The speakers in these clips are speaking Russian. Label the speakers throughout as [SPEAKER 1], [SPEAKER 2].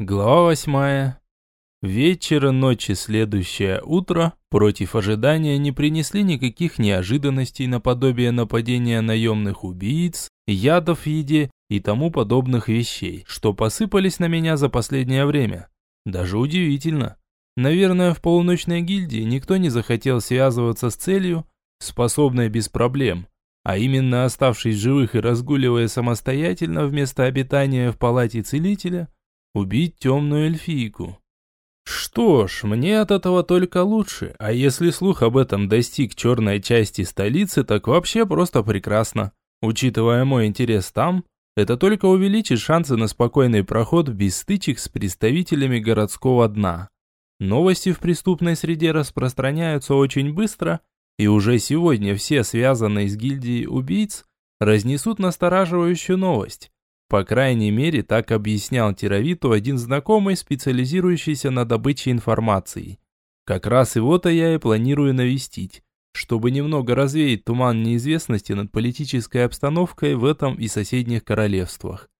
[SPEAKER 1] Глава восьмая. Вечер ночи следующее утро против ожидания не принесли никаких неожиданностей наподобие нападения наемных убийц, ядов в еде и тому подобных вещей, что посыпались на меня за последнее время. Даже удивительно. Наверное, в полуночной гильдии никто не захотел связываться с целью, способной без проблем, а именно оставшись живых и разгуливая самостоятельно вместо обитания в палате целителя – убить темную эльфийку. Что ж, мне от этого только лучше, а если слух об этом достиг черной части столицы, так вообще просто прекрасно. Учитывая мой интерес там, это только увеличит шансы на спокойный проход без стычек с представителями городского дна. Новости в преступной среде распространяются очень быстро, и уже сегодня все связанные с гильдией убийц разнесут настораживающую новость. По крайней мере, так объяснял Тировиту один знакомый, специализирующийся на добыче информации. Как раз его-то я и планирую навестить, чтобы немного развеять туман неизвестности над политической обстановкой в этом и соседних королевствах.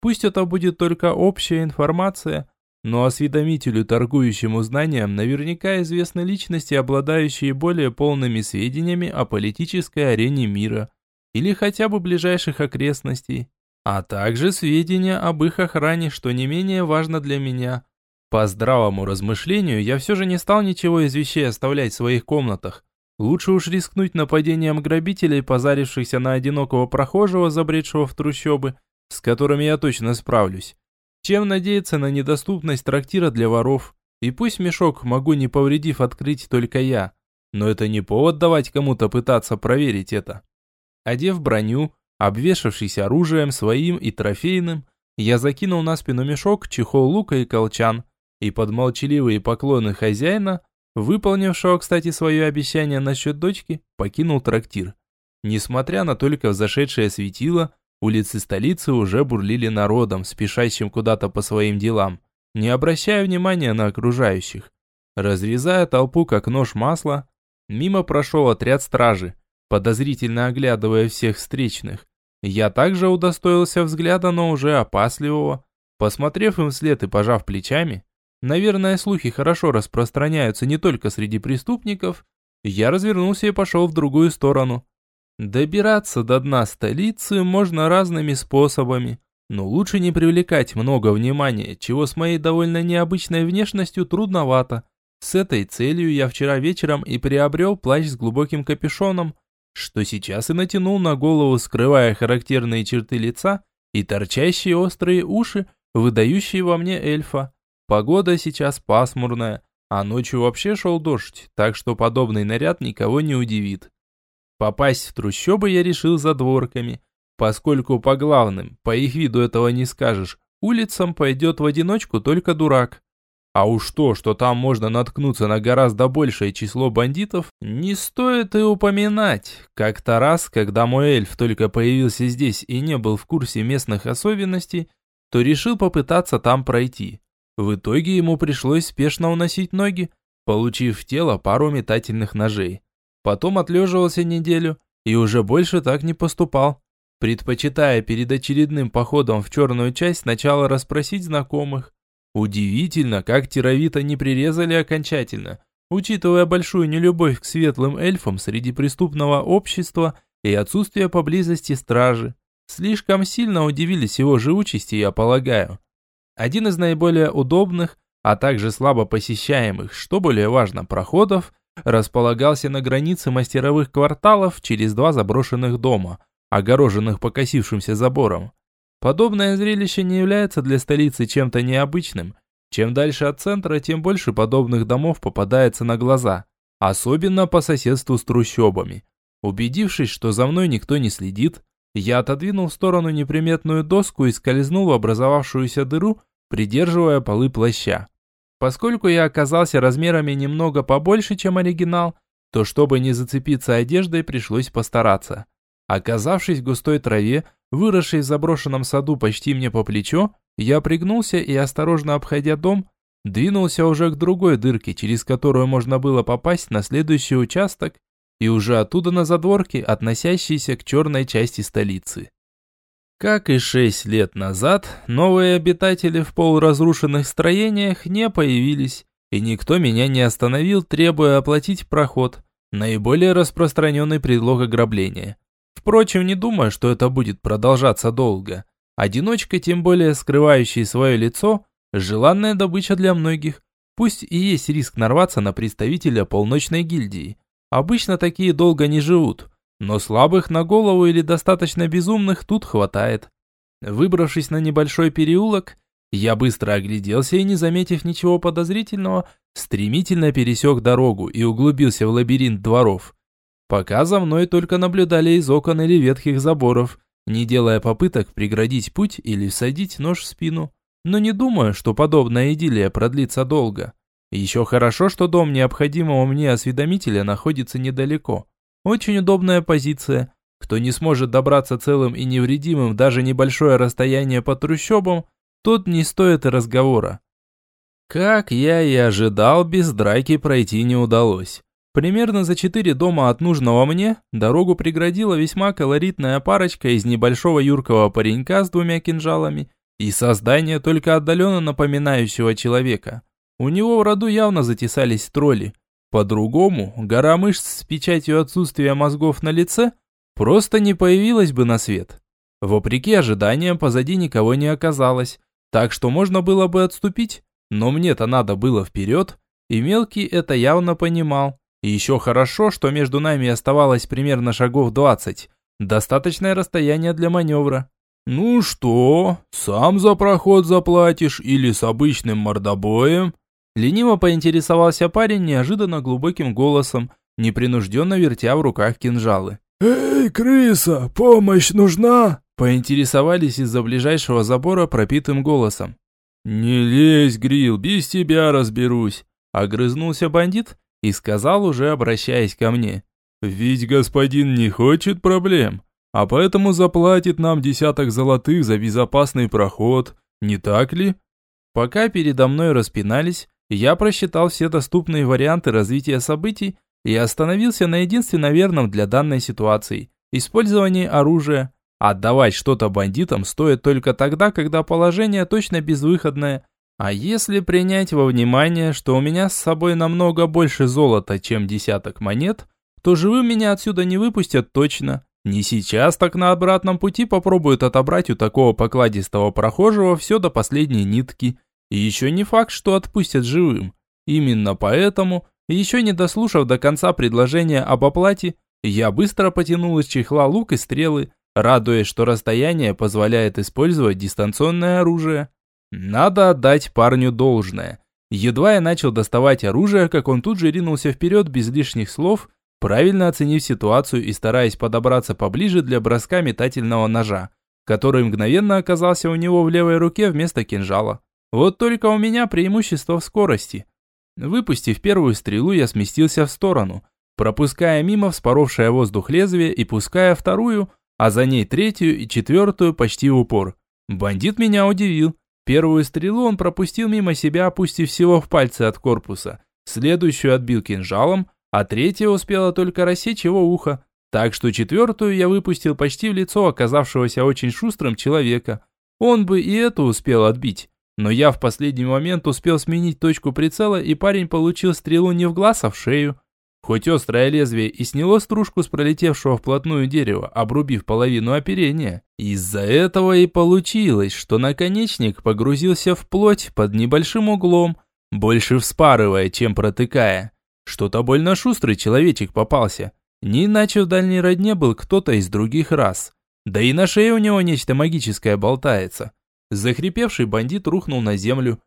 [SPEAKER 1] Пусть это будет только общая информация, но осведомителю, торгующему знаниям, наверняка известны личности, обладающие более полными сведениями о политической арене мира или хотя бы ближайших окрестностей а также сведения об их охране, что не менее важно для меня. По здравому размышлению, я все же не стал ничего из вещей оставлять в своих комнатах. Лучше уж рискнуть нападением грабителей, позарившихся на одинокого прохожего, забредшего в трущобы, с которыми я точно справлюсь, чем надеяться на недоступность трактира для воров. И пусть мешок могу, не повредив, открыть только я, но это не повод давать кому-то пытаться проверить это. Одев броню, Обвешавшись оружием своим и трофейным, я закинул на спину мешок, чехол лука и колчан, и под молчаливые поклоны хозяина, выполнившего, кстати, свое обещание насчет дочки, покинул трактир. Несмотря на только взошедшее светило, улицы столицы уже бурлили народом, спешащим куда-то по своим делам, не обращая внимания на окружающих. Разрезая толпу как нож масла, мимо прошел отряд стражи, подозрительно оглядывая всех встречных. Я также удостоился взгляда, но уже опасливого. Посмотрев им вслед и пожав плечами, наверное, слухи хорошо распространяются не только среди преступников, я развернулся и пошел в другую сторону. Добираться до дна столицы можно разными способами, но лучше не привлекать много внимания, чего с моей довольно необычной внешностью трудновато. С этой целью я вчера вечером и приобрел плащ с глубоким капюшоном, что сейчас и натянул на голову, скрывая характерные черты лица и торчащие острые уши, выдающие во мне эльфа. Погода сейчас пасмурная, а ночью вообще шел дождь, так что подобный наряд никого не удивит. Попасть в трущобы я решил за дворками, поскольку по главным, по их виду этого не скажешь, улицам пойдет в одиночку только дурак. А уж то, что там можно наткнуться на гораздо большее число бандитов, не стоит и упоминать. Как-то раз, когда мой эльф только появился здесь и не был в курсе местных особенностей, то решил попытаться там пройти. В итоге ему пришлось спешно уносить ноги, получив в тело пару метательных ножей. Потом отлеживался неделю и уже больше так не поступал, предпочитая перед очередным походом в черную часть сначала расспросить знакомых, Удивительно, как Тировита не прирезали окончательно, учитывая большую нелюбовь к светлым эльфам среди преступного общества и отсутствие поблизости стражи. Слишком сильно удивились его живучести, я полагаю. Один из наиболее удобных, а также слабо посещаемых, что более важно, проходов, располагался на границе мастеровых кварталов через два заброшенных дома, огороженных покосившимся забором. Подобное зрелище не является для столицы чем-то необычным. Чем дальше от центра, тем больше подобных домов попадается на глаза, особенно по соседству с трущобами. Убедившись, что за мной никто не следит, я отодвинул в сторону неприметную доску и скользнул в образовавшуюся дыру, придерживая полы плаща. Поскольку я оказался размерами немного побольше, чем оригинал, то чтобы не зацепиться одеждой, пришлось постараться. Оказавшись в густой траве, Выросший в заброшенном саду почти мне по плечо, я пригнулся и, осторожно обходя дом, двинулся уже к другой дырке, через которую можно было попасть на следующий участок и уже оттуда на задворки, относящиеся к черной части столицы. Как и шесть лет назад, новые обитатели в полуразрушенных строениях не появились, и никто меня не остановил, требуя оплатить проход. Наиболее распространенный предлог ограбления. Впрочем, не думаю, что это будет продолжаться долго. Одиночка, тем более скрывающий свое лицо, желанная добыча для многих. Пусть и есть риск нарваться на представителя полночной гильдии. Обычно такие долго не живут, но слабых на голову или достаточно безумных тут хватает. Выбравшись на небольшой переулок, я быстро огляделся и, не заметив ничего подозрительного, стремительно пересек дорогу и углубился в лабиринт дворов. Пока за мной только наблюдали из окон или ветхих заборов, не делая попыток преградить путь или всадить нож в спину. Но не думаю, что подобная идиллия продлится долго. Еще хорошо, что дом необходимого мне осведомителя находится недалеко. Очень удобная позиция. Кто не сможет добраться целым и невредимым даже небольшое расстояние по трущобам, тот не стоит разговора. Как я и ожидал, без драки пройти не удалось. Примерно за четыре дома от нужного мне дорогу преградила весьма колоритная парочка из небольшого юркого паренька с двумя кинжалами и создания только отдаленно напоминающего человека. У него в роду явно затесались тролли. По-другому, гора мышц с печатью отсутствия мозгов на лице просто не появилась бы на свет. Вопреки ожиданиям, позади никого не оказалось, так что можно было бы отступить, но мне-то надо было вперед, и мелкий это явно понимал. Еще хорошо, что между нами оставалось примерно шагов 20. Достаточное расстояние для маневра. «Ну что, сам за проход заплатишь или с обычным мордобоем?» Лениво поинтересовался парень неожиданно глубоким голосом, непринужденно вертя в руках кинжалы.
[SPEAKER 2] «Эй, крыса, помощь нужна?»
[SPEAKER 1] Поинтересовались из-за ближайшего забора пропитым голосом. «Не лезь, Грил, без тебя разберусь», — огрызнулся бандит и сказал, уже обращаясь ко мне. «Ведь господин не хочет проблем, а поэтому заплатит нам десяток золотых за безопасный проход, не так ли?» Пока передо мной распинались, я просчитал все доступные варианты развития событий и остановился на единственно верном для данной ситуации – использовании оружия. Отдавать что-то бандитам стоит только тогда, когда положение точно безвыходное, а если принять во внимание, что у меня с собой намного больше золота, чем десяток монет, то живым меня отсюда не выпустят точно. Не сейчас, так на обратном пути попробуют отобрать у такого покладистого прохожего все до последней нитки. И еще не факт, что отпустят живым. Именно поэтому, еще не дослушав до конца предложения об оплате, я быстро потянул из чехла лук и стрелы, радуясь, что расстояние позволяет использовать дистанционное оружие. Надо отдать парню должное. Едва я начал доставать оружие, как он тут же ринулся вперед без лишних слов, правильно оценив ситуацию и стараясь подобраться поближе для броска метательного ножа, который мгновенно оказался у него в левой руке вместо кинжала. Вот только у меня преимущество в скорости. Выпустив первую стрелу, я сместился в сторону, пропуская мимо вспоровшее воздух лезвие и пуская вторую, а за ней третью и четвертую почти в упор. Бандит меня удивил. Первую стрелу он пропустил мимо себя, опустив всего в пальцы от корпуса. Следующую отбил кинжалом, а третья успела только рассечь его ухо. Так что четвертую я выпустил почти в лицо оказавшегося очень шустрым человека. Он бы и эту успел отбить. Но я в последний момент успел сменить точку прицела, и парень получил стрелу не в глаз, а в шею. Хоть острое лезвие и сняло стружку с пролетевшего вплотную дерева, обрубив половину оперения, из-за этого и получилось, что наконечник погрузился в плоть под небольшим углом, больше вспарывая, чем протыкая. Что-то больно шустрый человечек попался. Не иначе в дальней родне был кто-то из других рас. Да и на шее у него нечто магическое болтается. Захрипевший бандит рухнул на землю,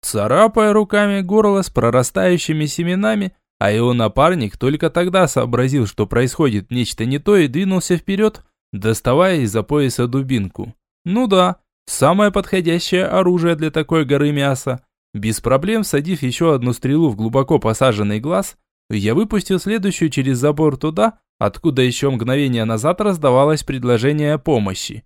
[SPEAKER 1] царапая руками горло с прорастающими семенами, а его напарник только тогда сообразил, что происходит нечто не то и двинулся вперед, доставая из-за пояса дубинку. Ну да, самое подходящее оружие для такой горы мяса. Без проблем садив еще одну стрелу в глубоко посаженный глаз, я выпустил следующую через забор туда, откуда еще мгновение назад раздавалось предложение о помощи.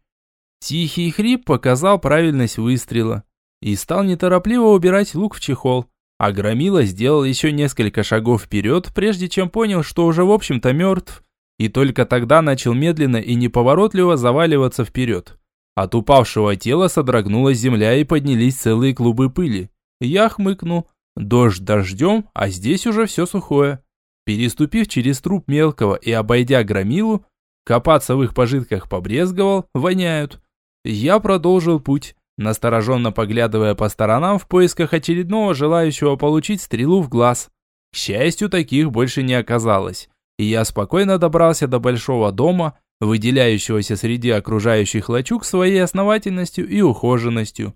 [SPEAKER 1] Тихий хрип показал правильность выстрела и стал неторопливо убирать лук в чехол. А Громила сделал еще несколько шагов вперед, прежде чем понял, что уже в общем-то мертв, и только тогда начал медленно и неповоротливо заваливаться вперед. От упавшего тела содрогнулась земля и поднялись целые клубы пыли. Я хмыкнул. Дождь дождем, а здесь уже все сухое. Переступив через труп мелкого и обойдя громилу, копаться в их пожитках побрезговал, воняют. Я продолжил путь, настороженно поглядывая по сторонам в поисках очередного желающего получить стрелу в глаз. К счастью, таких больше не оказалось, и я спокойно добрался до большого дома, выделяющегося среди окружающих лачуг своей основательностью и ухоженностью.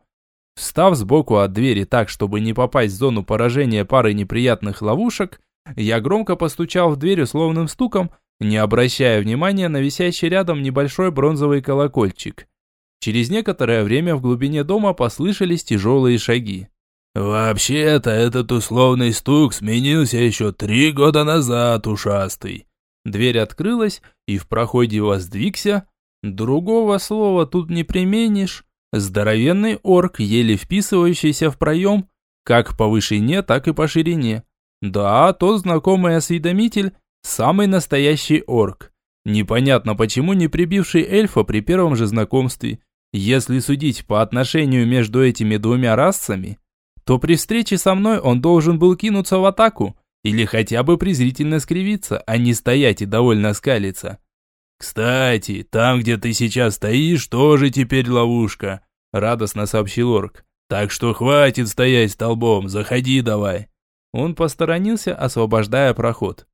[SPEAKER 1] Встав сбоку от двери так, чтобы не попасть в зону поражения пары неприятных ловушек, я громко постучал в дверь условным стуком, не обращая внимания на висящий рядом небольшой бронзовый колокольчик. Через некоторое время в глубине дома послышались тяжелые шаги.
[SPEAKER 2] «Вообще-то этот условный стук сменился еще три года назад, ушастый».
[SPEAKER 1] Дверь открылась, и в проходе воздвигся. Другого слова тут не применишь. Здоровенный орк, еле вписывающийся в проем, как по вышине, так и по ширине. Да, тот знакомый осведомитель, самый настоящий орк. Непонятно почему не прибивший эльфа при первом же знакомстве. Если судить по отношению между этими двумя расами, то при встрече со мной он должен был кинуться в атаку или хотя бы презрительно скривиться, а не стоять и довольно скалиться.
[SPEAKER 2] «Кстати, там, где ты сейчас стоишь, тоже теперь ловушка», – радостно сообщил орк. «Так что хватит стоять столбом, заходи давай».
[SPEAKER 1] Он посторонился, освобождая проход.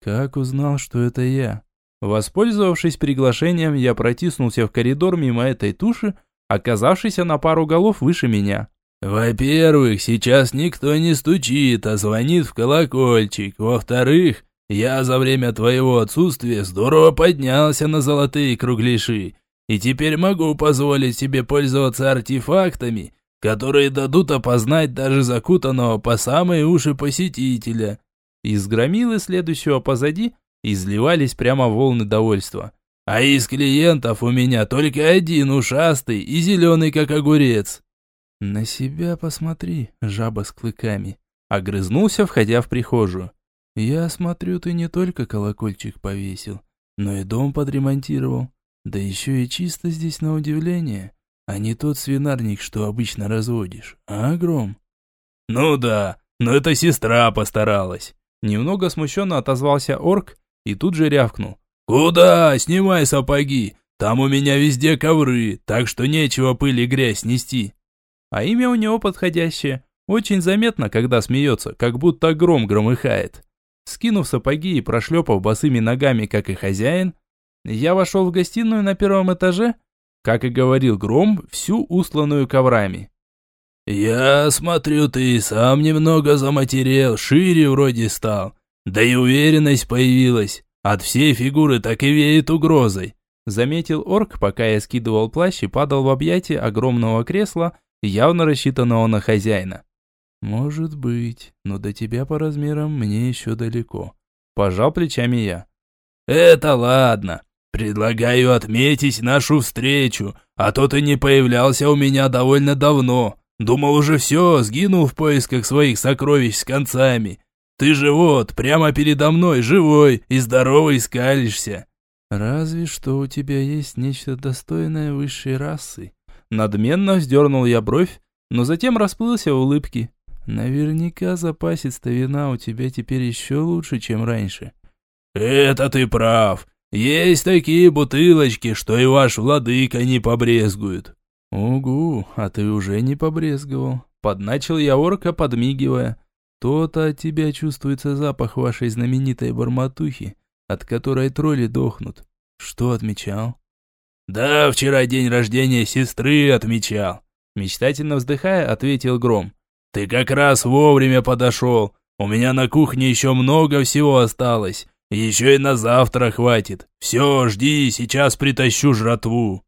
[SPEAKER 1] Как узнал, что это я? Воспользовавшись приглашением, я протиснулся в коридор мимо этой туши, оказавшейся на пару голов выше меня.
[SPEAKER 2] «Во-первых, сейчас никто не стучит, а звонит в колокольчик. Во-вторых, я за время твоего отсутствия здорово поднялся на золотые кругляши, и теперь могу позволить себе пользоваться артефактами, которые дадут опознать даже закутанного по самые уши посетителя».
[SPEAKER 1] Из громилы, следующего позади, изливались прямо волны довольства.
[SPEAKER 2] «А из клиентов у меня только один ушастый и зеленый, как огурец».
[SPEAKER 1] «На себя посмотри, жаба с клыками», — огрызнулся, входя в прихожую. «Я смотрю, ты не только колокольчик повесил, но и дом подремонтировал. Да еще и чисто здесь на удивление, а не тот свинарник, что обычно разводишь, а гром?»
[SPEAKER 2] «Ну да, но это сестра постаралась».
[SPEAKER 1] Немного смущенно отозвался орк и тут же рявкнул.
[SPEAKER 2] «Куда? Снимай сапоги! Там у меня везде ковры, так что нечего пыль и грязь нести».
[SPEAKER 1] А имя у него подходящее. Очень заметно, когда смеется, как будто гром громыхает. Скинув сапоги и прошлепав босыми ногами, как и хозяин, я вошел в гостиную на первом этаже, как и говорил Гром, всю устланную коврами.
[SPEAKER 2] «Я смотрю, ты сам немного заматерел, шире вроде стал. Да и уверенность появилась. От всей фигуры так и веет угрозой.
[SPEAKER 1] Заметил орк, пока я скидывал плащ и падал в объятия огромного кресла, явно рассчитанного на хозяина. «Может быть, но до тебя по размерам мне еще далеко». Пожал плечами я.
[SPEAKER 2] «Это ладно. Предлагаю отметить нашу встречу, а то ты не появлялся у меня довольно давно. Думал уже все, сгинул в поисках своих сокровищ с концами. Ты же вот, прямо передо мной, живой и здоровый скалишься.
[SPEAKER 1] Разве что у тебя есть нечто достойное высшей расы. Надменно вздернул я бровь, но затем расплылся в улыбке. Наверняка запасец-то вина у тебя теперь еще лучше, чем раньше.
[SPEAKER 2] Это ты прав. Есть такие бутылочки, что и ваш владыка не побрезгует.
[SPEAKER 1] Угу, а ты уже не побрезговал. Подначил я орка, подмигивая. То-то от тебя чувствуется запах вашей знаменитой барматухи, от которой тролли дохнут. Что отмечал?
[SPEAKER 2] Да, вчера день рождения сестры отмечал.
[SPEAKER 1] Мечтательно вздыхая, ответил Гром.
[SPEAKER 2] Ты как раз вовремя подошел. У меня на кухне еще много всего осталось. Еще и на завтра хватит. Все, жди, сейчас притащу жратву.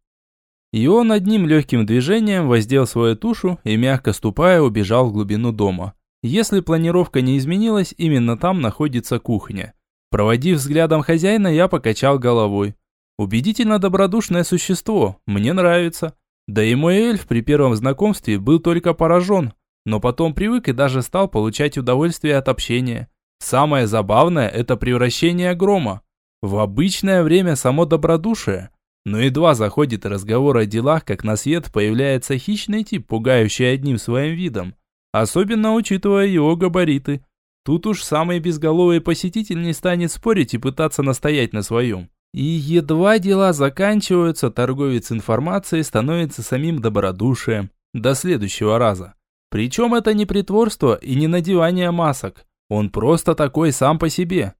[SPEAKER 1] И он одним легким движением воздел свою тушу и, мягко ступая, убежал в глубину дома. Если планировка не изменилась, именно там находится кухня. Проводив взглядом хозяина, я покачал головой. Убедительно добродушное существо, мне нравится. Да и мой эльф при первом знакомстве был только поражен, но потом привык и даже стал получать удовольствие от общения. Самое забавное – это превращение грома. В обычное время само добродушие. Но едва заходит разговор о делах, как на свет появляется хищный тип, пугающий одним своим видом. Особенно учитывая его габариты. Тут уж самый безголовый посетитель не станет спорить и пытаться настоять на своем. И едва дела заканчиваются, торговец информацией становится самим добродушием. До следующего раза. Причем это не притворство и не надевание масок. Он просто такой сам по себе.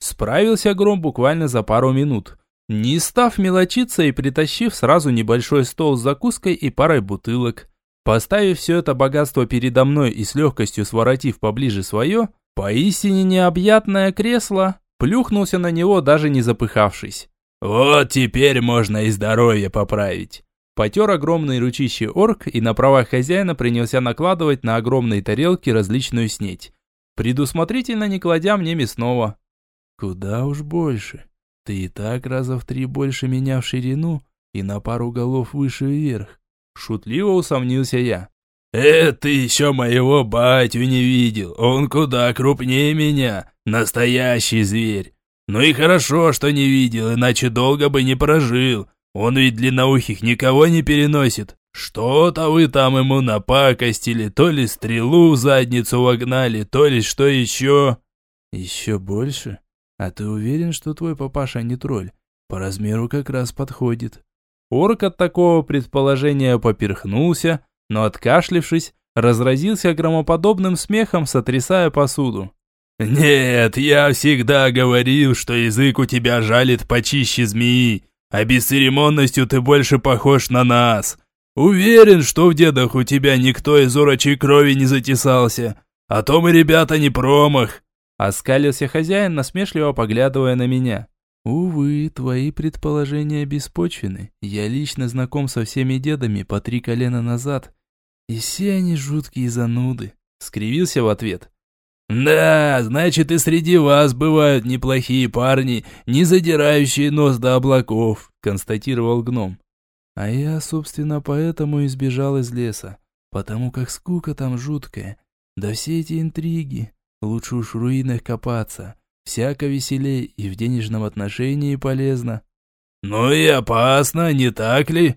[SPEAKER 1] Справился Гром буквально за пару минут. Не став мелочиться и притащив сразу небольшой стол с закуской и парой бутылок. Поставив все это богатство передо мной и с легкостью своротив поближе свое, поистине необъятное кресло, плюхнулся на него, даже не запыхавшись.
[SPEAKER 2] «Вот теперь можно и здоровье поправить».
[SPEAKER 1] Потер огромные ручищи орк и на правах хозяина принялся накладывать на огромные тарелки различную снеть, предусмотрительно не кладя мне мясного.
[SPEAKER 2] «Куда уж больше. Ты и так раза в три больше меня в ширину и на пару голов выше вверх».
[SPEAKER 1] Шутливо усомнился я.
[SPEAKER 2] «Это ты еще моего батю не видел. Он куда крупнее меня. Настоящий зверь. Ну и хорошо, что не видел, иначе долго бы не прожил. Он ведь длинноухих никого не переносит. Что-то вы там ему напакостили, то ли стрелу в задницу вогнали, то ли что еще.
[SPEAKER 1] Еще больше? А ты уверен, что твой папаша не тролль? По размеру как раз подходит. Орк от такого предположения поперхнулся, но откашлившись, разразился громоподобным смехом, сотрясая посуду.
[SPEAKER 2] «Нет, я всегда говорил, что язык у тебя жалит почище змеи, а бесцеремонностью ты больше похож на нас. Уверен, что в дедах у тебя никто из урочей крови не затесался, а то мы, ребята, не промах».
[SPEAKER 1] Оскалился хозяин, насмешливо поглядывая на меня. «Увы, твои предположения беспочвены. Я лично знаком со всеми дедами по три колена назад. И все они жуткие зануды», — скривился в ответ.
[SPEAKER 2] «Да, значит и среди вас бывают неплохие парни, не задирающие нос до облаков», — констатировал гном.
[SPEAKER 1] «А я, собственно, поэтому избежал из леса, потому как скука там жуткая. Да все эти интриги, лучше уж в руинах копаться, всяко веселей и в денежном отношении полезно».
[SPEAKER 2] «Ну и опасно, не так ли?»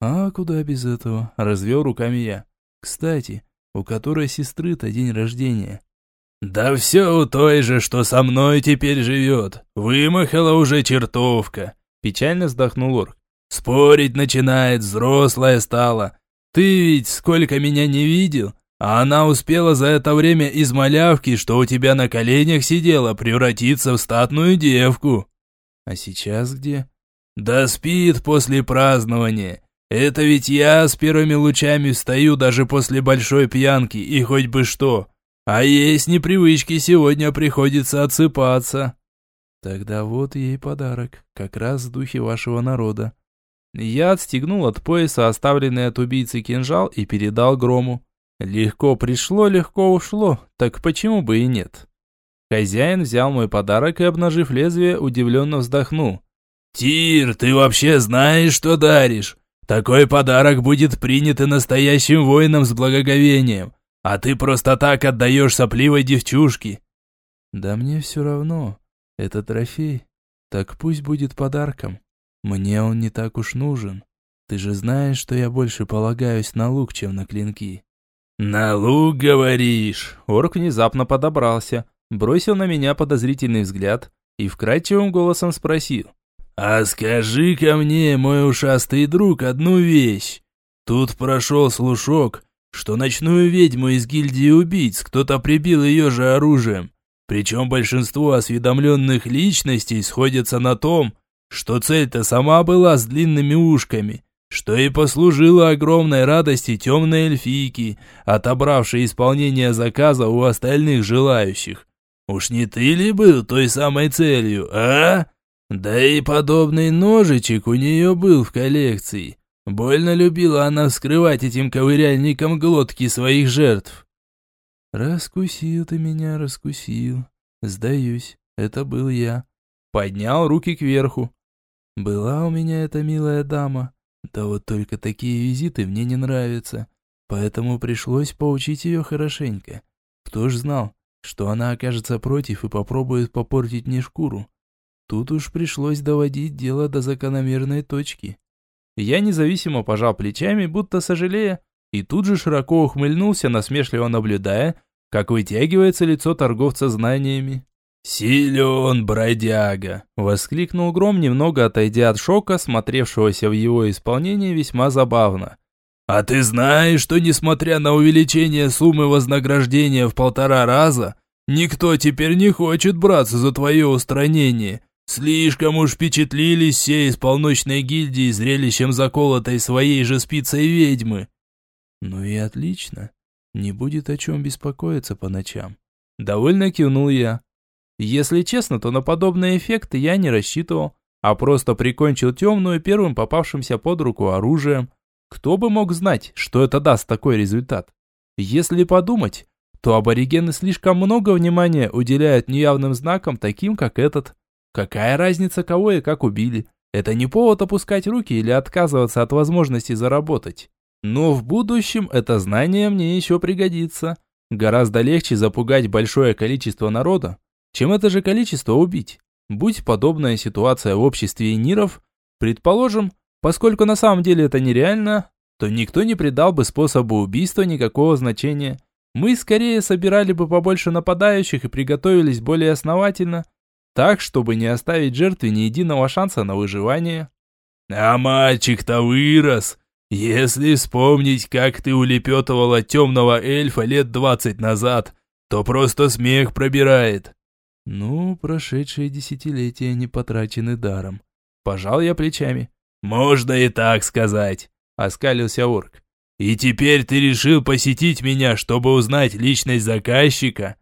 [SPEAKER 1] «А куда без этого?» – развел руками я. «Кстати, у которой сестры-то день рождения?»
[SPEAKER 2] «Да все у той же, что со мной теперь живет. Вымахала уже чертовка», – печально вздохнул орк. «Спорить начинает, взрослая стала. Ты ведь сколько меня не видел, а она успела за это время из малявки, что у тебя на коленях сидела, превратиться в статную девку».
[SPEAKER 1] «А сейчас где?»
[SPEAKER 2] «Да спит после празднования. Это ведь я с первыми лучами встаю даже после большой пьянки, и хоть бы что». А есть непривычки сегодня приходится отсыпаться.
[SPEAKER 1] Тогда вот ей подарок, как раз в духе вашего народа. Я отстегнул от пояса оставленный от убийцы кинжал и передал Грому. Легко пришло, легко ушло, так почему бы и нет? Хозяин взял мой подарок и, обнажив лезвие, удивленно вздохнул.
[SPEAKER 2] «Тир, ты вообще знаешь, что даришь? Такой подарок будет принят и настоящим воином с благоговением. А ты просто так отдаешь сопливой девчушке.
[SPEAKER 1] Да мне все равно. Это трофей. Так пусть будет подарком. Мне он не так уж нужен. Ты же знаешь, что я больше полагаюсь на лук, чем на клинки.
[SPEAKER 2] На лук, говоришь?
[SPEAKER 1] Орк внезапно подобрался, бросил на меня подозрительный взгляд и вкрадчивым голосом спросил.
[SPEAKER 2] «А скажи ко мне, мой ушастый друг, одну вещь. Тут прошел слушок, что ночную ведьму из гильдии убийц кто-то прибил ее же оружием. Причем большинство осведомленных личностей сходятся на том, что цель-то сама была с длинными ушками, что и послужило огромной радости темной эльфийки, отобравшей исполнение заказа у остальных желающих. Уж не ты ли был той самой целью, а? Да и подобный ножичек у нее был в коллекции. Больно любила она вскрывать этим ковыряльником глотки своих жертв.
[SPEAKER 1] «Раскусил ты меня, раскусил. Сдаюсь, это был я». Поднял руки кверху. «Была у меня эта милая дама. Да вот только такие визиты мне не нравятся. Поэтому пришлось поучить ее хорошенько. Кто ж знал, что она окажется против и попробует попортить мне шкуру. Тут уж пришлось доводить дело до закономерной точки. Я независимо пожал плечами, будто сожалея, и тут же широко ухмыльнулся, насмешливо наблюдая, как вытягивается лицо торговца знаниями.
[SPEAKER 2] «Силен, бродяга!» – воскликнул Гром, немного отойдя от шока, смотревшегося в его исполнении весьма забавно. «А ты знаешь, что несмотря на увеличение суммы вознаграждения в полтора раза, никто теперь не хочет браться за твое устранение? Слишком уж впечатлились все из полночной гильдии зрелищем заколотой своей же спицей ведьмы».
[SPEAKER 1] «Ну и отлично. Не будет о чем беспокоиться по ночам». Довольно кивнул я. Если честно, то на подобные эффекты я не рассчитывал, а просто прикончил темную первым попавшимся под руку оружием. Кто бы мог знать, что это даст такой результат? Если подумать, то аборигены слишком много внимания уделяют неявным знакам, таким как этот. Какая разница, кого и как убили? Это не повод опускать руки или отказываться от возможности заработать. Но в будущем это знание мне еще пригодится. Гораздо легче запугать большое количество народа, чем это же количество убить. Будь подобная ситуация в обществе ниров, предположим, поскольку на самом деле это нереально, то никто не придал бы способу убийства никакого значения. Мы скорее собирали бы побольше нападающих и приготовились более основательно, так, чтобы не оставить жертве ни единого шанса на выживание.
[SPEAKER 2] «А мальчик-то вырос!» Если вспомнить, как ты улепетывала темного эльфа лет двадцать назад, то просто смех пробирает.
[SPEAKER 1] Ну, прошедшие десятилетия не потрачены даром. Пожал я плечами.
[SPEAKER 2] Можно и так сказать, оскалился орк. И теперь ты решил посетить меня, чтобы узнать личность заказчика?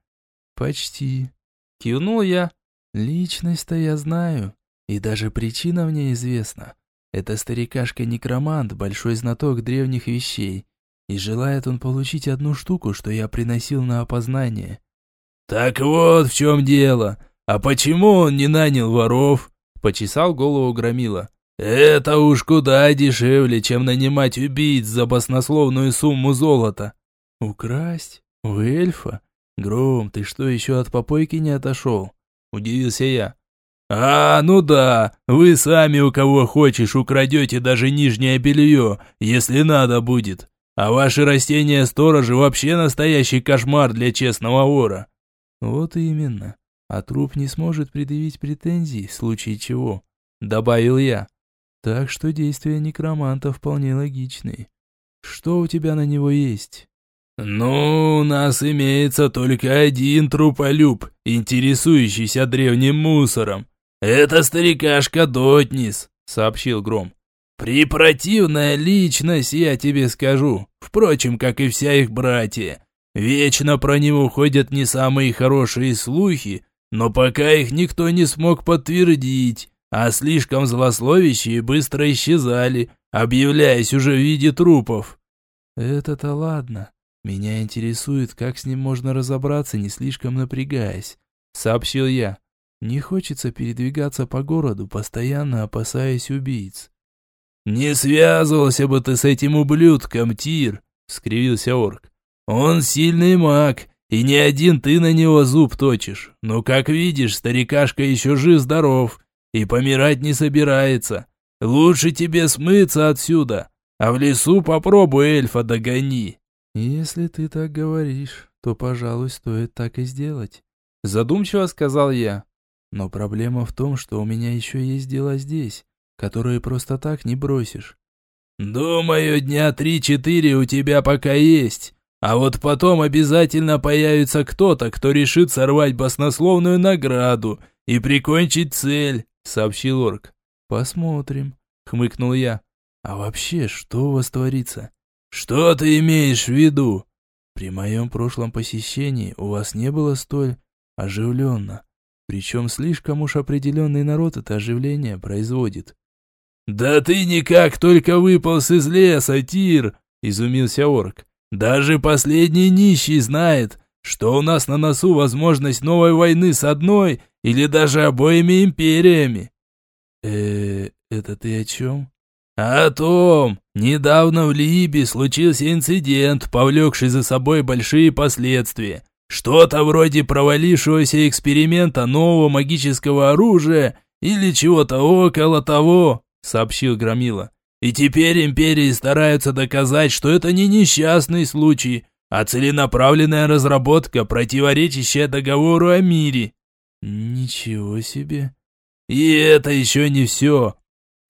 [SPEAKER 1] Почти. Кивнул я. Личность-то я знаю, и даже причина мне известна. Это старикашка-некромант, большой знаток древних вещей. И желает он получить одну штуку, что я приносил на опознание.
[SPEAKER 2] «Так вот в чем дело. А почему он не нанял воров?» Почесал голову Громила. «Это уж куда дешевле, чем нанимать убийц за баснословную сумму золота».
[SPEAKER 1] «Украсть? У эльфа? Гром, ты что, еще от попойки не отошел?» Удивился я.
[SPEAKER 2] «А, ну да, вы сами у кого хочешь украдете даже нижнее белье, если надо будет. А ваши растения-сторожи вообще настоящий кошмар для честного вора.
[SPEAKER 1] Вот именно. А труп не сможет предъявить претензий, в случае чего, добавил я. Так что действия некроманта вполне логичны. Что у тебя на него есть?
[SPEAKER 2] «Ну, у нас имеется только один труполюб, интересующийся древним мусором. Это старикашка Дотнис», — сообщил Гром. «Припротивная личность, я тебе скажу, впрочем, как и вся их братья. Вечно про него ходят не самые хорошие слухи, но пока их никто не смог подтвердить, а слишком злословящие быстро исчезали, объявляясь уже в виде трупов.
[SPEAKER 1] Это-то ладно. Меня интересует, как с ним можно разобраться, не слишком напрягаясь, сообщил я. Не хочется передвигаться по городу, постоянно опасаясь убийц.
[SPEAKER 2] «Не связывался бы ты с этим ублюдком, Тир!» — скривился орк. Он сильный маг, и не один ты на него зуб точишь. Но, как видишь, старикашка еще жив-здоров и помирать не собирается. Лучше тебе смыться отсюда, а в лесу попробуй эльфа догони».
[SPEAKER 1] «Если ты так говоришь, то, пожалуй, стоит так и сделать», — задумчиво сказал я. «Но проблема в том, что у меня еще есть дела здесь, которые просто так не бросишь».
[SPEAKER 2] «Думаю, дня три-четыре у тебя пока есть. А вот потом обязательно появится кто-то, кто решит сорвать баснословную награду и прикончить цель», — сообщил орк.
[SPEAKER 1] «Посмотрим», — хмыкнул я. «А вообще, что у вас творится?»
[SPEAKER 2] «Что ты имеешь в виду?»
[SPEAKER 1] «При моем прошлом посещении у вас не было столь оживленно. Причем слишком уж определенный народ это оживление производит».
[SPEAKER 2] «Да ты никак только выполз из леса, Тир!» — изумился орк. Даже последний нищий знает, что у нас на носу возможность новой войны с одной или даже обоими империями.
[SPEAKER 1] э это ты о чем?
[SPEAKER 2] О том. Недавно в Либе случился инцидент, повлекший за собой большие последствия. Что-то вроде провалившегося эксперимента нового магического оружия Или чего-то около того, сообщил Громила. И теперь империи стараются доказать, что это не несчастный случай, а целенаправленная разработка, противоречащая договору о мире.
[SPEAKER 1] Ничего себе.
[SPEAKER 2] И это еще не все.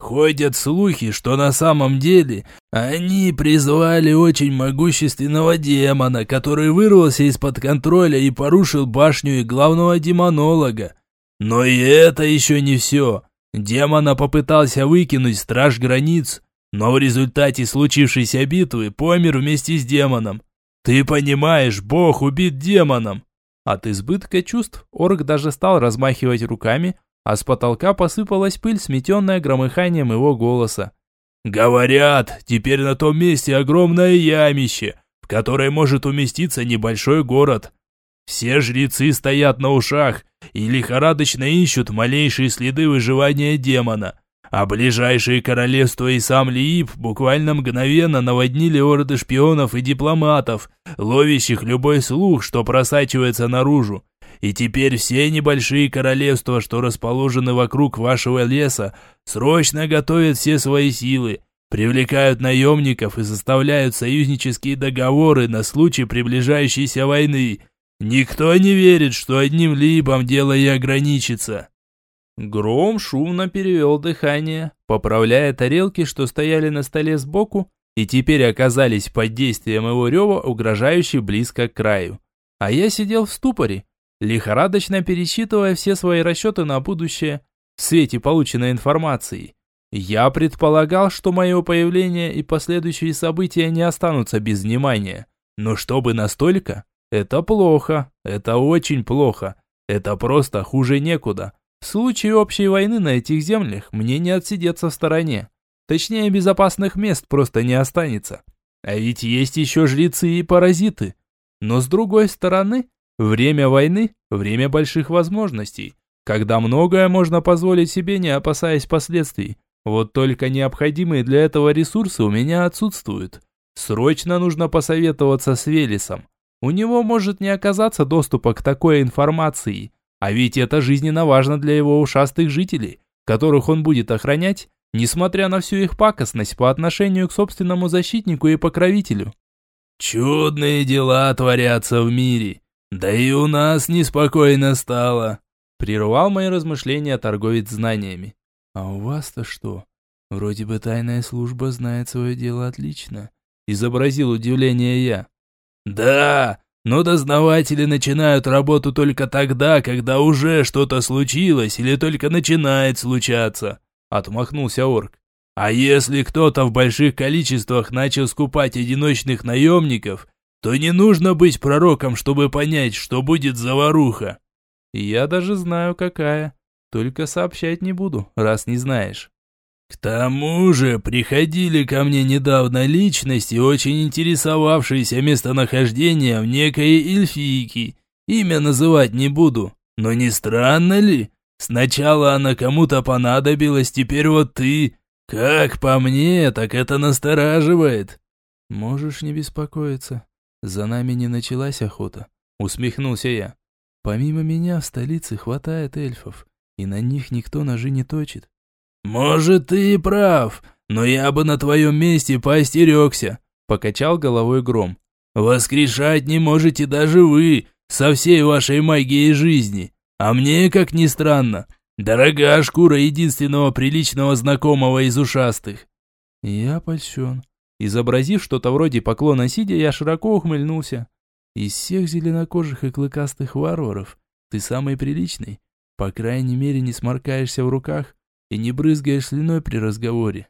[SPEAKER 2] Ходят слухи, что на самом деле они призвали очень могущественного демона, который вырвался из-под контроля и порушил башню и главного демонолога. Но и это еще не все. Демона попытался выкинуть страж границ, но в результате случившейся битвы помер вместе с демоном. Ты понимаешь, бог убит демоном.
[SPEAKER 1] От избытка чувств орк даже стал размахивать руками, а с потолка посыпалась пыль, сметенная громыханием его голоса.
[SPEAKER 2] «Говорят, теперь на том месте огромное ямище, в которое может уместиться небольшой город. Все жрецы стоят на ушах и лихорадочно ищут малейшие следы выживания демона. А ближайшие королевства и сам Лиип буквально мгновенно наводнили орды шпионов и дипломатов, ловящих любой слух, что просачивается наружу. И теперь все небольшие королевства, что расположены вокруг вашего леса, срочно готовят все свои силы, привлекают наемников и составляют союзнические договоры на случай приближающейся войны. Никто не верит, что одним либом дело и ограничится.
[SPEAKER 1] Гром шумно перевел дыхание, поправляя тарелки, что стояли на столе сбоку, и теперь оказались под действием его рева, угрожающе близко к краю. А я сидел в ступоре, лихорадочно пересчитывая все свои расчеты на будущее в свете полученной информации. Я предполагал, что мое появление и последующие события не останутся без внимания. Но чтобы настолько, это плохо, это очень плохо, это просто хуже некуда. В случае общей войны на этих землях мне не отсидеться в стороне. Точнее, безопасных мест просто не останется. А ведь есть еще жрецы и паразиты. Но с другой стороны, Время войны – время больших возможностей, когда многое можно позволить себе, не опасаясь последствий. Вот только необходимые для этого ресурсы у меня отсутствуют. Срочно нужно посоветоваться с Велесом. У него может не оказаться доступа к такой информации. А ведь это жизненно важно для его ушастых жителей, которых он будет охранять, несмотря на всю их пакостность по отношению к собственному защитнику и покровителю.
[SPEAKER 2] «Чудные дела творятся в мире», «Да и у нас неспокойно стало», – прервал мои размышления торговец знаниями.
[SPEAKER 1] «А у вас-то что? Вроде бы тайная служба знает свое дело отлично», – изобразил удивление я.
[SPEAKER 2] «Да, но дознаватели начинают работу только тогда, когда уже что-то случилось или только начинает случаться», – отмахнулся орк. «А если кто-то в больших количествах начал скупать одиночных наемников – то не нужно быть пророком, чтобы понять, что будет заваруха.
[SPEAKER 1] Я даже знаю, какая. Только сообщать не буду, раз не знаешь.
[SPEAKER 2] К тому же, приходили ко мне недавно личности, очень интересовавшиеся местонахождением некой эльфийки. Имя называть не буду, но не странно ли? Сначала она кому-то понадобилась, теперь вот ты. Как по мне, так это настораживает.
[SPEAKER 1] Можешь не беспокоиться. За нами не началась охота, усмехнулся я. Помимо меня в столице хватает эльфов, и на них никто ножи не точит.
[SPEAKER 2] Может, ты и прав, но я бы на твоем месте поостерегся, покачал головой гром. Воскрешать не можете даже вы, со всей вашей магией жизни. А мне, как ни странно, дорога шкура единственного приличного знакомого из ушастых.
[SPEAKER 1] Я польщен. Изобразив что-то вроде поклона сидя, я широко ухмыльнулся. Из всех зеленокожих и клыкастых варваров ты самый приличный. По крайней мере, не сморкаешься в руках и не брызгаешь слюной при разговоре.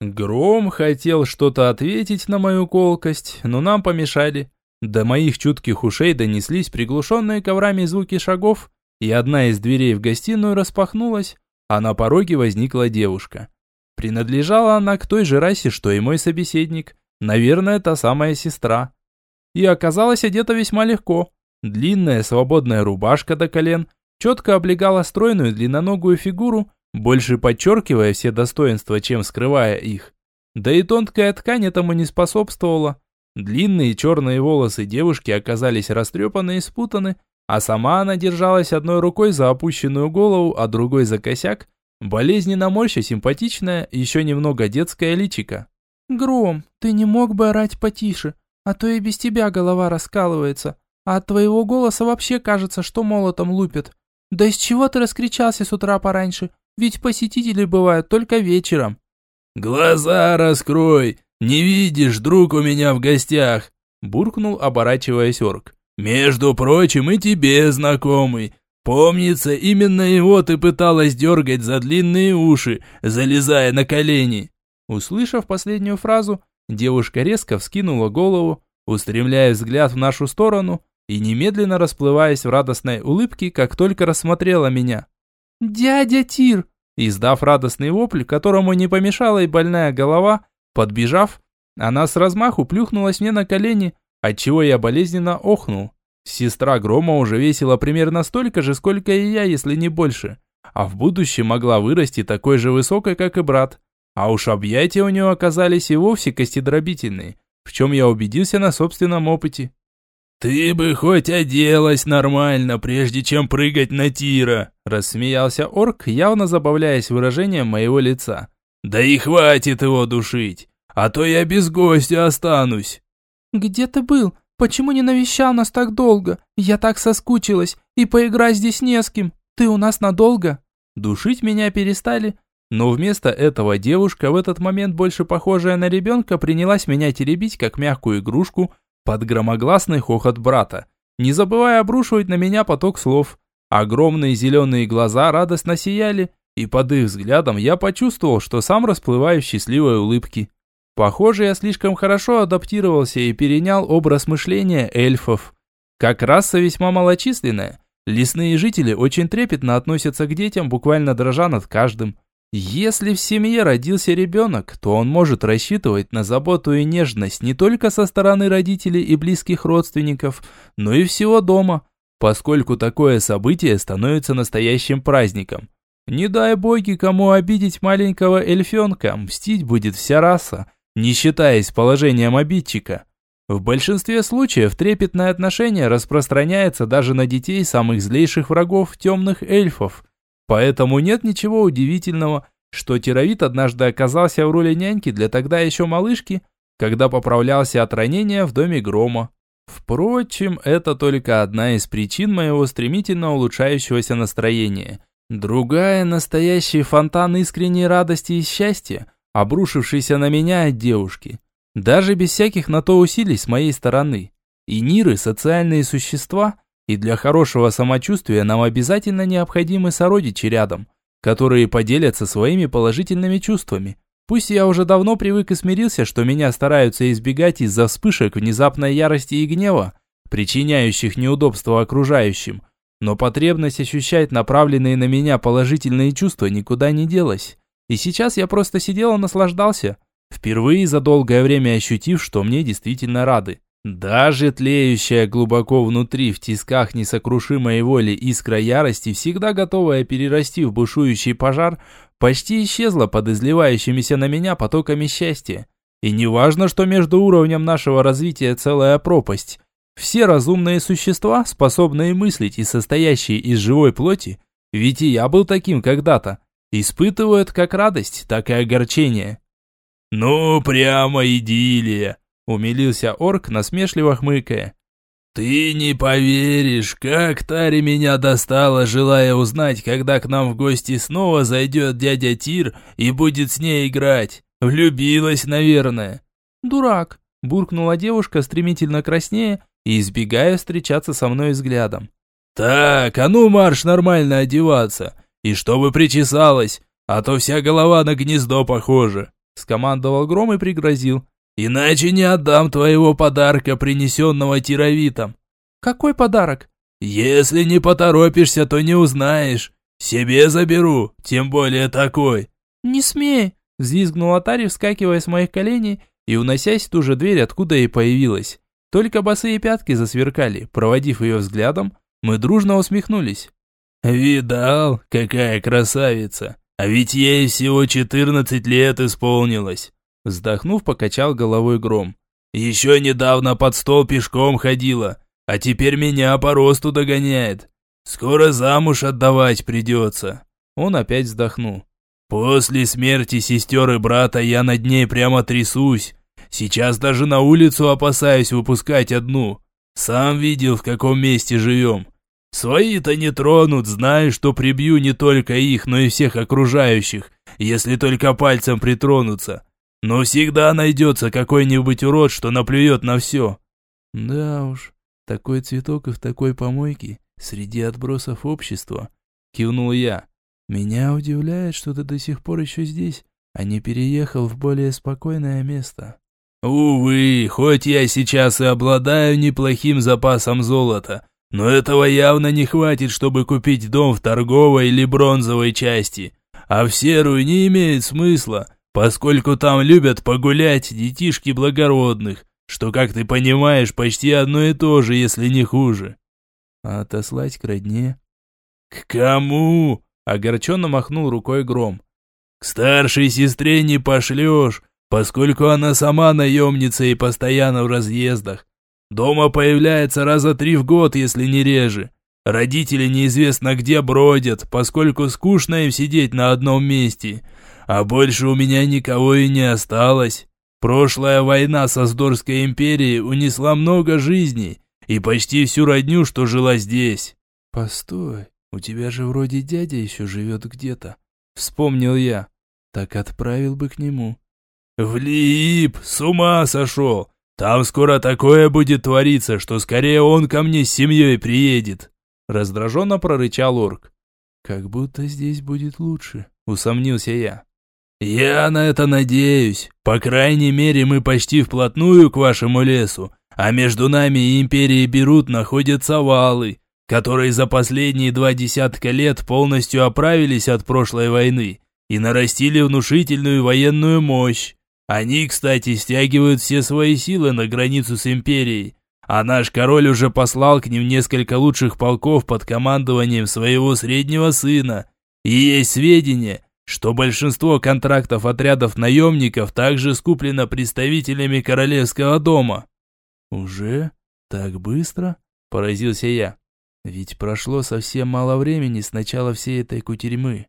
[SPEAKER 1] Гром хотел что-то ответить на мою колкость, но нам помешали. До моих чутких ушей донеслись приглушенные коврами звуки шагов, и одна из дверей в гостиную распахнулась, а на пороге возникла девушка. Принадлежала она к той же расе, что и мой собеседник. Наверное, та самая сестра. И оказалась одета весьма легко. Длинная свободная рубашка до колен четко облегала стройную длинноногую фигуру, больше подчеркивая все достоинства, чем скрывая их. Да и тонкая ткань этому не способствовала. Длинные черные волосы девушки оказались растрепаны и спутаны, а сама она держалась одной рукой за опущенную голову, а другой за косяк, Болезненно морща симпатичная, еще немного детская личика.
[SPEAKER 3] «Гром, ты не мог бы орать потише, а то и без тебя голова раскалывается, а от твоего голоса вообще кажется, что молотом лупят. Да из чего ты раскричался с утра пораньше? Ведь посетители бывают только вечером».
[SPEAKER 2] «Глаза раскрой! Не видишь, друг у меня в гостях!» Буркнул, оборачиваясь орк. «Между прочим, и тебе знакомый. Помнится, именно его ты пыталась дергать за длинные уши, залезая на колени».
[SPEAKER 1] Услышав последнюю фразу, девушка резко вскинула голову, устремляя взгляд в нашу сторону и немедленно расплываясь в радостной улыбке, как только рассмотрела меня.
[SPEAKER 3] «Дядя Тир!»
[SPEAKER 1] Издав радостный вопль, которому не помешала и больная голова, подбежав, она с размаху плюхнулась мне на колени, отчего я болезненно охнул. Сестра Грома уже весила примерно столько же, сколько и я, если не больше, а в будущем могла вырасти такой же высокой, как и брат. А уж объятия у нее оказались и вовсе костедробительные, в чем я убедился на собственном опыте.
[SPEAKER 2] «Ты бы хоть оделась нормально, прежде чем прыгать на тира!»
[SPEAKER 1] Рассмеялся орк, явно забавляясь выражением моего лица.
[SPEAKER 2] «Да и хватит его душить, а то я без гостя останусь!»
[SPEAKER 3] «Где ты был? Почему не навещал нас так долго? Я так соскучилась, и поиграть здесь не с кем. Ты у нас надолго?»
[SPEAKER 1] Душить меня перестали, но вместо этого девушка, в этот момент больше похожая на ребенка, принялась меня теребить, как мягкую игрушку, под громогласный хохот брата, не забывая обрушивать на меня поток слов. Огромные зеленые глаза радостно сияли, и под их взглядом я почувствовал, что сам расплываю в счастливой улыбке. Похоже, я слишком хорошо адаптировался и перенял образ мышления эльфов. Как раса весьма малочисленная, лесные жители очень трепетно относятся к детям, буквально дрожа над каждым. Если в семье родился ребенок, то он может рассчитывать на заботу и нежность не только со стороны родителей и близких родственников, но и всего дома, поскольку такое событие становится настоящим праздником. Не дай боги кому обидеть маленького эльфенка, мстить будет вся раса, не считаясь положением обидчика. В большинстве случаев трепетное отношение распространяется даже на детей самых злейших врагов темных эльфов – Поэтому нет ничего удивительного, что Тировит однажды оказался в роли няньки для тогда еще малышки, когда поправлялся от ранения в доме Грома. Впрочем, это только одна из причин моего стремительно улучшающегося настроения. Другая – настоящий фонтан искренней радости и счастья, обрушившийся на меня от девушки. Даже без всяких на то усилий с моей стороны. И Ниры – социальные существа, и для хорошего самочувствия нам обязательно необходимы сородичи рядом, которые поделятся своими положительными чувствами. Пусть я уже давно привык и смирился, что меня стараются избегать из-за вспышек внезапной ярости и гнева, причиняющих неудобства окружающим, но потребность ощущать направленные на меня положительные чувства никуда не делась. И сейчас я просто сидел и наслаждался, впервые за долгое время ощутив, что мне действительно рады. Даже тлеющая глубоко внутри в тисках несокрушимой воли искра ярости, всегда готовая перерасти в бушующий пожар, почти исчезла под изливающимися на меня потоками счастья. И не важно, что между уровнем нашего развития целая пропасть. Все разумные существа, способные мыслить и состоящие из живой плоти, ведь и я был таким когда-то, испытывают как радость, так и огорчение.
[SPEAKER 2] «Ну, прямо идиллия!»
[SPEAKER 1] Умилился орк, насмешливо хмыкая.
[SPEAKER 2] «Ты не поверишь, как Тари меня достала, желая узнать, когда к нам в гости снова зайдет дядя Тир и будет с ней играть. Влюбилась, наверное».
[SPEAKER 3] «Дурак», – буркнула девушка, стремительно краснея и избегая встречаться со мной взглядом.
[SPEAKER 2] «Так, а ну марш нормально одеваться, и чтобы причесалась, а то вся голова на гнездо похожа», – скомандовал Гром и пригрозил. Иначе не отдам твоего подарка, принесенного тировитом.
[SPEAKER 3] Какой подарок?
[SPEAKER 2] Если не поторопишься, то не узнаешь. Себе заберу, тем более такой.
[SPEAKER 3] Не смей, взвизгнула Тари, вскакивая с моих коленей и уносясь в ту же дверь, откуда и появилась. Только босые пятки засверкали. Проводив ее взглядом, мы дружно усмехнулись.
[SPEAKER 2] «Видал, какая красавица! А ведь ей всего четырнадцать лет исполнилось!»
[SPEAKER 1] Вздохнув, покачал головой гром.
[SPEAKER 2] «Еще недавно под стол пешком ходила, а теперь меня по росту догоняет. Скоро замуж отдавать придется».
[SPEAKER 1] Он опять вздохнул.
[SPEAKER 2] После смерти сестер и брата я над ней прямо трясусь. Сейчас даже на улицу опасаюсь выпускать одну. Сам видел, в каком месте живем. Свои-то не тронут, зная, что прибью не только их, но и всех окружающих, если только пальцем притронутся. Но всегда найдется какой-нибудь урод, что наплюет на все.
[SPEAKER 1] Да уж, такой цветок и в такой помойке, среди отбросов общества, кивнул я. Меня удивляет, что ты до сих пор еще здесь, а не переехал в более спокойное место.
[SPEAKER 2] Увы, хоть я сейчас и обладаю неплохим запасом золота, но этого явно не хватит, чтобы купить дом в торговой или бронзовой части. А в серую не имеет смысла, поскольку там любят погулять детишки благородных, что, как ты понимаешь, почти одно и то же, если не хуже.
[SPEAKER 1] А отослать к родне?
[SPEAKER 2] К кому? Огорченно махнул рукой Гром. К старшей сестре не пошлешь, поскольку она сама наемница и постоянно в разъездах. Дома появляется раза три в год, если не реже. Родители неизвестно где бродят, поскольку скучно им сидеть на одном месте. А больше у меня никого и не осталось. Прошлая война со Сдорской империей унесла много жизней и почти всю родню, что жила здесь.
[SPEAKER 1] Постой, у тебя же вроде дядя еще живет где-то. Вспомнил я. Так отправил бы к нему.
[SPEAKER 2] «Влип, с ума сошел! Там скоро такое будет твориться, что скорее он ко мне с семьей приедет!» Раздраженно прорычал орк.
[SPEAKER 1] «Как будто здесь будет лучше», — усомнился я.
[SPEAKER 2] «Я на это надеюсь. По крайней мере, мы почти вплотную к вашему лесу, а между нами и Империей Берут находятся валы, которые за последние два десятка лет полностью оправились от прошлой войны и нарастили внушительную военную мощь. Они, кстати, стягивают все свои силы на границу с империей, а наш король уже послал к ним несколько лучших полков под командованием своего среднего сына. И есть сведения, что большинство контрактов отрядов наемников также скуплено представителями королевского дома.
[SPEAKER 1] «Уже? Так быстро?» – поразился я. «Ведь прошло совсем мало времени с начала всей этой кутерьмы».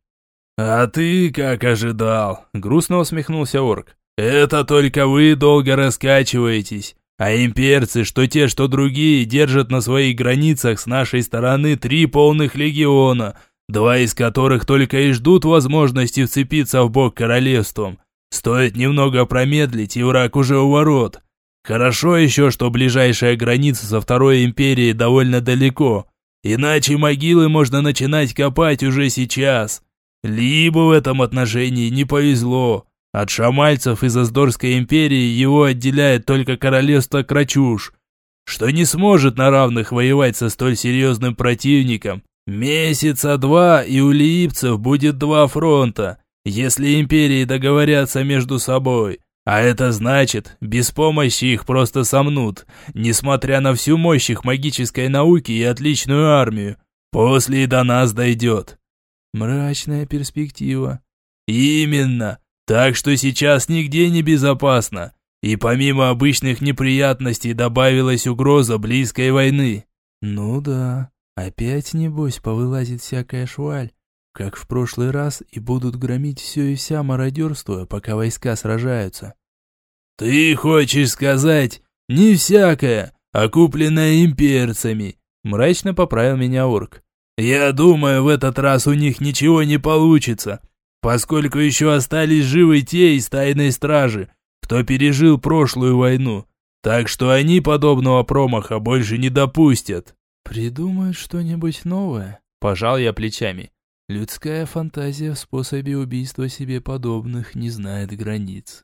[SPEAKER 2] «А ты как ожидал?» – грустно усмехнулся орк. Это только вы долго раскачиваетесь, а имперцы, что те, что другие, держат на своих границах с нашей стороны три полных легиона, два из которых только и ждут возможности вцепиться в бок королевством. Стоит немного промедлить, и враг уже у ворот. Хорошо еще, что ближайшая граница со Второй Империей довольно далеко, иначе могилы можно начинать копать уже сейчас. Либо в этом отношении не повезло, от шамальцев из Аздорской империи его отделяет только королевство Крачуш, что не сможет на равных воевать со столь серьезным противником. Месяца два и у лиипцев будет два фронта, если империи договорятся между собой. А это значит, без помощи их просто сомнут, несмотря на всю мощь их магической науки и отличную армию. После и до нас дойдет.
[SPEAKER 1] Мрачная перспектива.
[SPEAKER 2] Именно. Так что сейчас нигде не безопасно. И помимо обычных неприятностей добавилась угроза близкой войны.
[SPEAKER 1] Ну да, опять небось повылазит всякая шваль, как в прошлый раз, и будут громить все и вся мародерствуя, пока войска сражаются.
[SPEAKER 2] Ты хочешь сказать, не всякое, а купленное имперцами, мрачно поправил меня орк. Я думаю, в этот раз у них ничего не получится поскольку еще остались живы те из тайной стражи, кто пережил прошлую войну, так что они подобного промаха больше не допустят.
[SPEAKER 1] Придумают что-нибудь новое, пожал я плечами. Людская фантазия в способе убийства себе подобных не знает границ.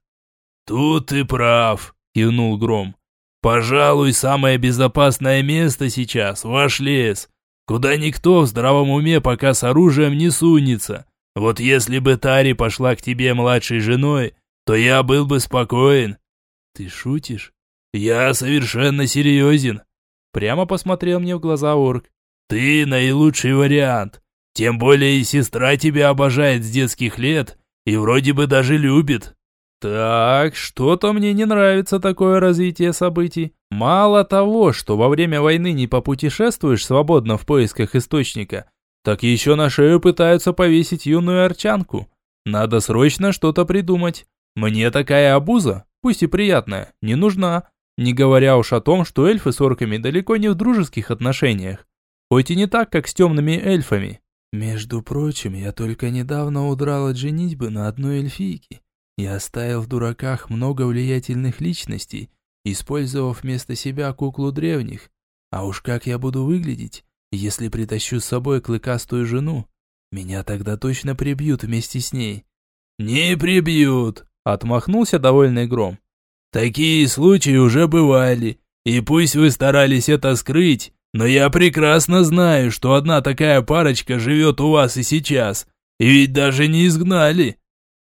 [SPEAKER 2] Тут ты прав, кивнул Гром. Пожалуй, самое безопасное место сейчас ваш лес, куда никто в здравом уме пока с оружием не сунется. Вот если бы Тари пошла к тебе младшей женой, то я был бы спокоен.
[SPEAKER 1] Ты шутишь?
[SPEAKER 2] Я совершенно серьезен.
[SPEAKER 1] Прямо посмотрел мне в глаза орк.
[SPEAKER 2] Ты наилучший вариант. Тем более и сестра тебя обожает с детских лет и вроде бы даже любит.
[SPEAKER 1] Так, что-то мне не нравится такое развитие событий. Мало того, что во время войны не попутешествуешь свободно в поисках источника, так еще на шею пытаются повесить юную арчанку. Надо срочно что-то придумать. Мне такая обуза, пусть и приятная, не нужна. Не говоря уж о том, что эльфы с орками далеко не в дружеских отношениях. Хоть и не так, как с темными эльфами.
[SPEAKER 3] Между прочим, я только недавно удрал от женитьбы на одной эльфийке. Я оставил в дураках много влиятельных личностей, использовав вместо себя куклу древних. А уж как я буду выглядеть, если притащу с собой клыкастую жену? Меня тогда точно прибьют вместе с ней.
[SPEAKER 2] «Не прибьют», —
[SPEAKER 1] отмахнулся довольный Гром.
[SPEAKER 2] «Такие случаи уже бывали, и пусть вы старались это скрыть, но я прекрасно знаю, что одна такая парочка живет у вас и сейчас, и ведь даже не изгнали».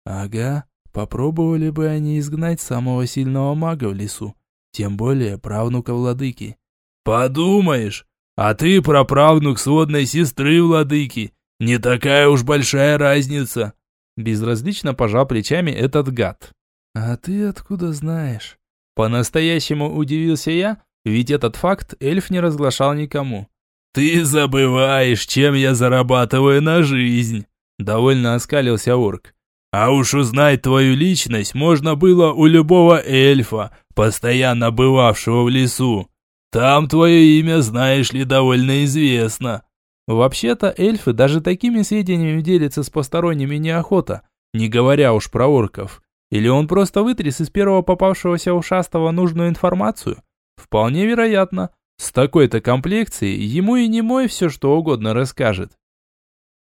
[SPEAKER 3] «Ага, попробовали бы они изгнать самого сильного мага в лесу, тем более правнука владыки».
[SPEAKER 2] «Подумаешь, а ты праправнук сводной сестры владыки, не такая уж большая разница».
[SPEAKER 1] Безразлично пожал плечами этот гад.
[SPEAKER 3] «А ты откуда знаешь?»
[SPEAKER 1] По-настоящему удивился я, ведь этот факт эльф не разглашал никому.
[SPEAKER 2] «Ты забываешь, чем я зарабатываю на жизнь!»
[SPEAKER 1] Довольно оскалился орк.
[SPEAKER 2] «А уж узнать твою личность можно было у любого эльфа, постоянно бывавшего в лесу. Там твое имя, знаешь ли, довольно известно».
[SPEAKER 1] Вообще-то эльфы даже такими сведениями делятся с посторонними неохота, не говоря уж про орков. Или он просто вытряс из первого попавшегося ушастого нужную информацию? Вполне вероятно. С такой-то комплекцией ему и не мой все что угодно расскажет.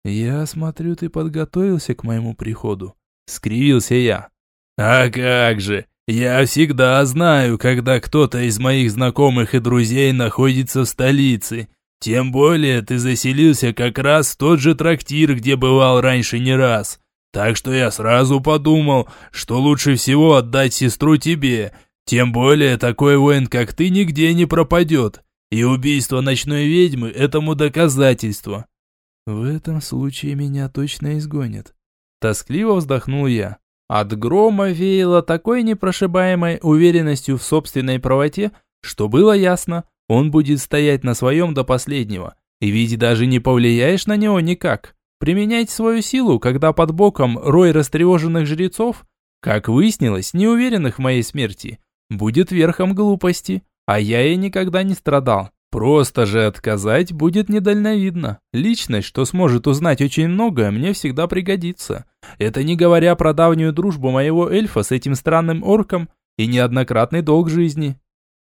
[SPEAKER 3] «Я смотрю, ты подготовился к моему приходу», —
[SPEAKER 1] скривился я.
[SPEAKER 2] «А как же! Я всегда знаю, когда кто-то из моих знакомых и друзей находится в столице. Тем более ты заселился как раз в тот же трактир, где бывал раньше не раз. Так что я сразу подумал, что лучше всего отдать сестру тебе. Тем более такой воин, как ты, нигде не пропадет. И убийство ночной ведьмы этому доказательство.
[SPEAKER 3] В этом случае меня точно изгонят.
[SPEAKER 1] Тоскливо вздохнул я. От грома веяло такой непрошибаемой уверенностью в собственной правоте, что было ясно, он будет стоять на своем до последнего. И ведь даже не повлияешь на него никак. Применять свою силу, когда под боком рой растревоженных жрецов, как выяснилось, неуверенных в моей смерти, будет верхом глупости, а я ей никогда не страдал. Просто же отказать будет недальновидно. Личность, что сможет узнать очень многое, мне всегда пригодится. Это не говоря про давнюю дружбу моего эльфа с этим странным орком и неоднократный долг жизни.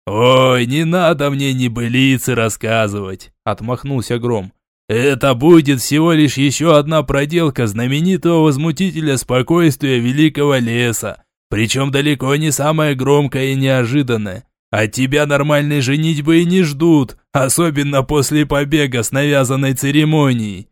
[SPEAKER 2] «Ой, не надо мне небылицы рассказывать», — отмахнулся Гром. «Это будет всего лишь еще одна проделка знаменитого возмутителя спокойствия Великого Леса, причем далеко не самая громкая и неожиданная. От тебя нормальной женитьбы и не ждут, особенно после побега с навязанной церемонией.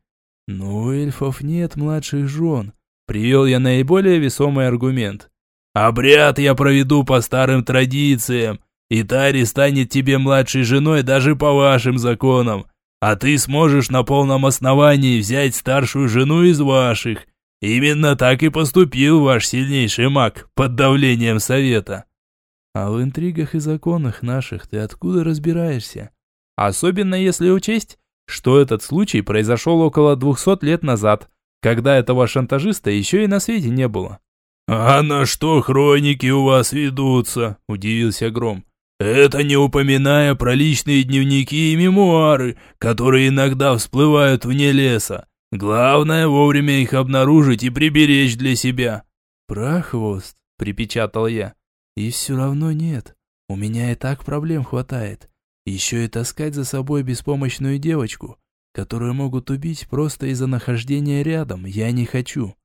[SPEAKER 3] Ну, у эльфов нет младших жен. Привел я наиболее весомый аргумент.
[SPEAKER 2] Обряд я проведу по старым традициям, и Тари станет тебе младшей женой даже по вашим законам. А ты сможешь на полном основании взять старшую жену из ваших. Именно так и поступил ваш сильнейший маг под давлением совета.
[SPEAKER 3] А в интригах и законах наших ты откуда разбираешься?
[SPEAKER 1] Особенно если учесть, что этот случай произошел около 200 лет назад, когда этого шантажиста еще и на свете не было.
[SPEAKER 2] «А на что хроники у вас ведутся?» – удивился Гром. «Это не упоминая про личные дневники и мемуары, которые иногда всплывают вне леса. Главное вовремя их обнаружить и приберечь для себя».
[SPEAKER 3] «Прохвост», – припечатал я. И все равно нет. У меня и так проблем хватает. Еще и таскать за собой беспомощную девочку, которую могут убить просто из-за нахождения рядом, я не хочу.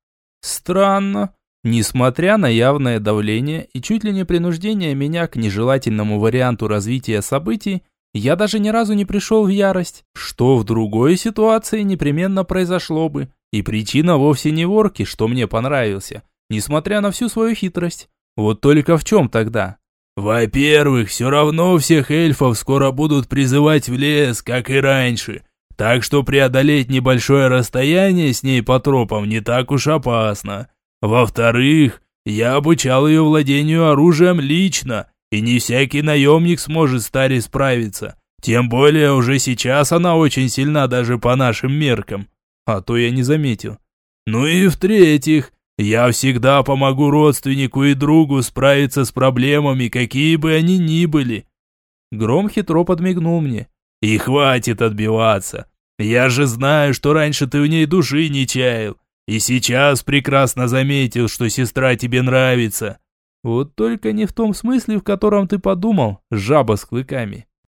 [SPEAKER 1] Странно. Несмотря на явное давление и чуть ли не принуждение меня к нежелательному варианту развития событий, я даже ни разу не пришел в ярость, что в другой ситуации непременно произошло бы. И причина вовсе не ворки, что мне понравился, несмотря на всю свою хитрость. Вот только в чем тогда?
[SPEAKER 2] Во-первых, все равно всех эльфов скоро будут призывать в лес, как и раньше. Так что преодолеть небольшое расстояние с ней по тропам не так уж опасно. Во-вторых, я обучал ее владению оружием лично, и не всякий наемник сможет с Тари справиться. Тем более уже сейчас она очень сильна даже по нашим меркам. А то я не заметил. Ну и в-третьих, Я всегда помогу родственнику и другу справиться с проблемами, какие бы они ни были.
[SPEAKER 1] Гром хитро подмигнул мне.
[SPEAKER 2] И хватит отбиваться. Я же знаю, что раньше ты в ней души не чаял. И сейчас прекрасно заметил, что сестра тебе нравится.
[SPEAKER 1] Вот только не в том смысле, в котором ты подумал, жаба с клыками.